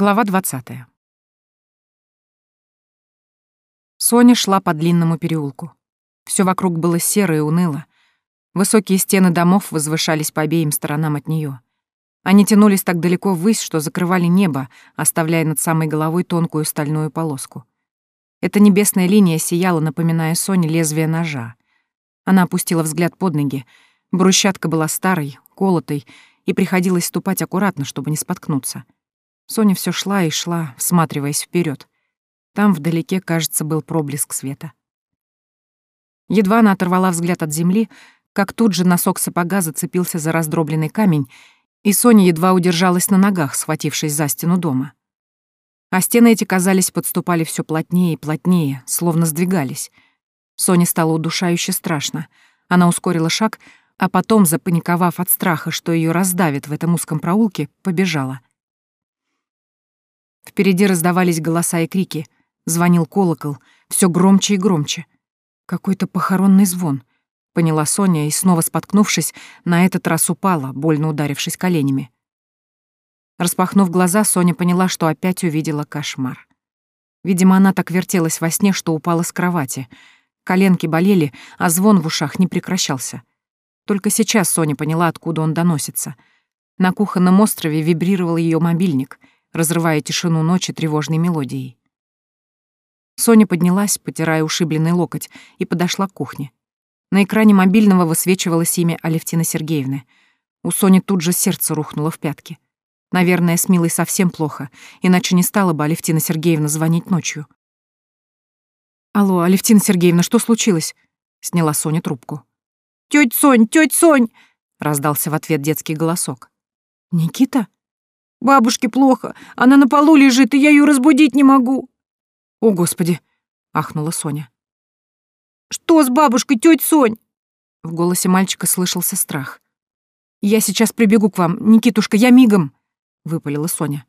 Глава 20. Соня шла по длинному переулку. Все вокруг было серо и уныло. Высокие стены домов возвышались по обеим сторонам от нее. Они тянулись так далеко ввысь, что закрывали небо, оставляя над самой головой тонкую стальную полоску. Эта небесная линия сияла, напоминая Соне лезвие ножа. Она опустила взгляд под ноги. Брусчатка была старой, колотой, и приходилось ступать аккуратно, чтобы не споткнуться — Соня все шла и шла, всматриваясь вперед. Там вдалеке, кажется, был проблеск света. Едва она оторвала взгляд от земли, как тут же носок сапога зацепился за раздробленный камень, и Соня едва удержалась на ногах, схватившись за стену дома. А стены эти, казались, подступали все плотнее и плотнее, словно сдвигались. Соне стало удушающе страшно. Она ускорила шаг, а потом, запаниковав от страха, что ее раздавит в этом узком проулке, побежала — Впереди раздавались голоса и крики. Звонил колокол, все громче и громче. Какой-то похоронный звон. Поняла Соня и, снова споткнувшись, на этот раз упала, больно ударившись коленями. Распахнув глаза, Соня поняла, что опять увидела кошмар. Видимо, она так вертелась во сне, что упала с кровати. Коленки болели, а звон в ушах не прекращался. Только сейчас Соня поняла, откуда он доносится. На кухонном острове вибрировал ее мобильник — разрывая тишину ночи тревожной мелодией. Соня поднялась, потирая ушибленный локоть, и подошла к кухне. На экране мобильного высвечивалось имя Алевтины Сергеевны. У Сони тут же сердце рухнуло в пятки. Наверное, с Милой совсем плохо, иначе не стала бы Алевтина Сергеевна звонить ночью. «Алло, Алевтина Сергеевна, что случилось?» — сняла Соня трубку. «Тёть Сонь, тёть Сонь!» — раздался в ответ детский голосок. «Никита?» Бабушке плохо, она на полу лежит, и я ее разбудить не могу. О, Господи, ахнула Соня. Что с бабушкой, тетя Сонь? В голосе мальчика слышался страх. Я сейчас прибегу к вам, Никитушка, я мигом, выпалила Соня.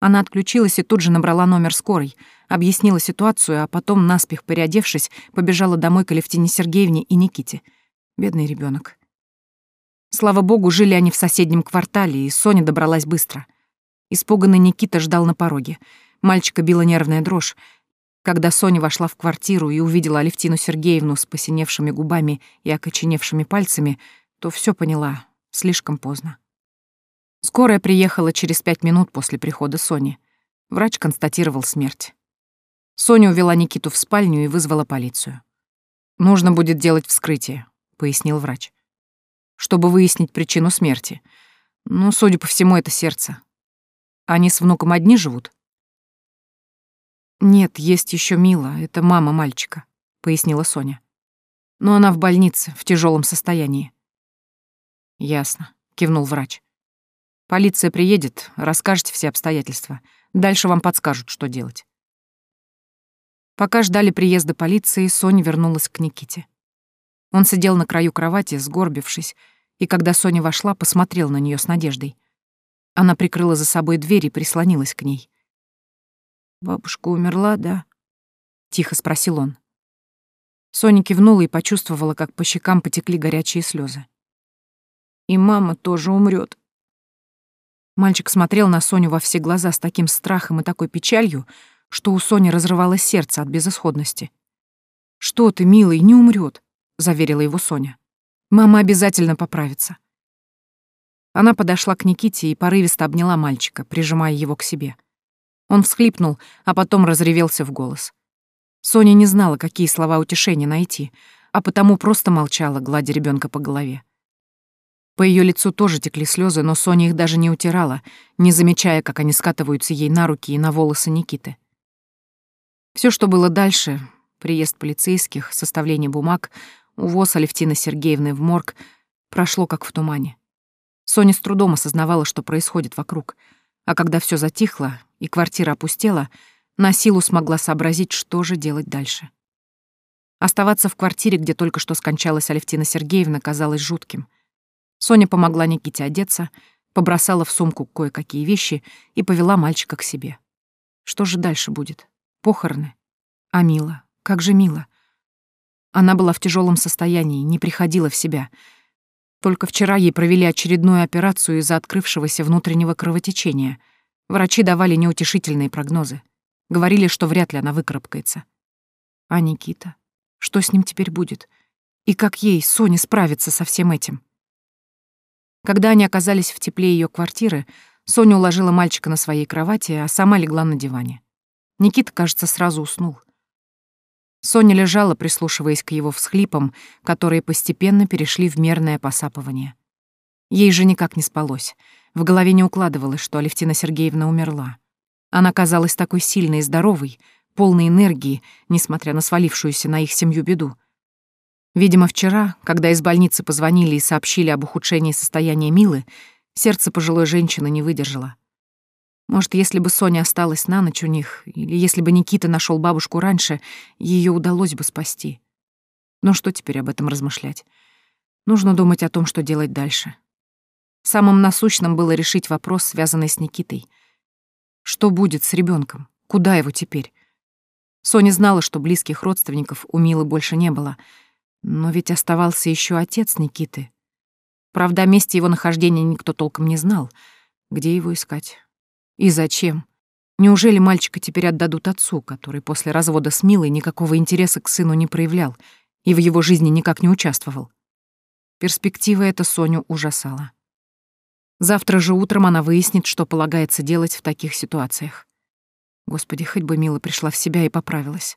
Она отключилась и тут же набрала номер скорой, объяснила ситуацию, а потом, наспех переодевшись, побежала домой к Алевтине Сергеевне и Никите. Бедный ребенок. Слава богу, жили они в соседнем квартале, и Соня добралась быстро. Испуганный Никита ждал на пороге. Мальчика била нервная дрожь. Когда Соня вошла в квартиру и увидела Алевтину Сергеевну с посиневшими губами и окоченевшими пальцами, то все поняла. Слишком поздно. Скорая приехала через пять минут после прихода Сони. Врач констатировал смерть. Соня увела Никиту в спальню и вызвала полицию. «Нужно будет делать вскрытие», — пояснил врач чтобы выяснить причину смерти. Ну, судя по всему, это сердце. Они с внуком одни живут? Нет, есть еще Мила, это мама мальчика, пояснила Соня. Но она в больнице, в тяжелом состоянии. Ясно, кивнул врач. Полиция приедет, расскажете все обстоятельства. Дальше вам подскажут, что делать. Пока ждали приезда полиции, Соня вернулась к Никите. Он сидел на краю кровати, сгорбившись, и когда Соня вошла, посмотрел на нее с надеждой. Она прикрыла за собой дверь и прислонилась к ней. «Бабушка умерла, да?» — тихо спросил он. Соня кивнула и почувствовала, как по щекам потекли горячие слезы. «И мама тоже умрет. Мальчик смотрел на Соню во все глаза с таким страхом и такой печалью, что у Сони разрывалось сердце от безысходности. «Что ты, милый, не умрет. — заверила его Соня. «Мама обязательно поправится». Она подошла к Никите и порывисто обняла мальчика, прижимая его к себе. Он всхлипнул, а потом разревелся в голос. Соня не знала, какие слова утешения найти, а потому просто молчала, гладя ребенка по голове. По ее лицу тоже текли слезы, но Соня их даже не утирала, не замечая, как они скатываются ей на руки и на волосы Никиты. Все, что было дальше — приезд полицейских, составление бумаг — Увоз Алевтины Сергеевны в морг прошло как в тумане. Соня с трудом осознавала, что происходит вокруг, а когда все затихло и квартира опустела, на силу смогла сообразить, что же делать дальше. Оставаться в квартире, где только что скончалась Алевтина Сергеевна, казалось жутким. Соня помогла Никите одеться, побросала в сумку кое-какие вещи и повела мальчика к себе. Что же дальше будет? Похороны? А Мила? Как же Мила? Она была в тяжелом состоянии, не приходила в себя. Только вчера ей провели очередную операцию из-за открывшегося внутреннего кровотечения. Врачи давали неутешительные прогнозы. Говорили, что вряд ли она выкарабкается. А Никита? Что с ним теперь будет? И как ей, Соне, справиться со всем этим? Когда они оказались в тепле ее квартиры, Соня уложила мальчика на своей кровати, а сама легла на диване. Никита, кажется, сразу уснул. Соня лежала, прислушиваясь к его всхлипам, которые постепенно перешли в мерное посапывание. Ей же никак не спалось. В голове не укладывалось, что Алевтина Сергеевна умерла. Она казалась такой сильной и здоровой, полной энергии, несмотря на свалившуюся на их семью беду. Видимо, вчера, когда из больницы позвонили и сообщили об ухудшении состояния Милы, сердце пожилой женщины не выдержало. Может, если бы Соня осталась на ночь у них, или если бы Никита нашел бабушку раньше, ее удалось бы спасти. Но что теперь об этом размышлять? Нужно думать о том, что делать дальше. Самым насущным было решить вопрос, связанный с Никитой. Что будет с ребенком? Куда его теперь? Соня знала, что близких родственников у Милы больше не было, но ведь оставался еще отец Никиты. Правда, о месте его нахождения никто толком не знал. Где его искать? И зачем? Неужели мальчика теперь отдадут отцу, который после развода с Милой никакого интереса к сыну не проявлял и в его жизни никак не участвовал? Перспектива эта Соню ужасала. Завтра же утром она выяснит, что полагается делать в таких ситуациях. Господи, хоть бы Мила пришла в себя и поправилась.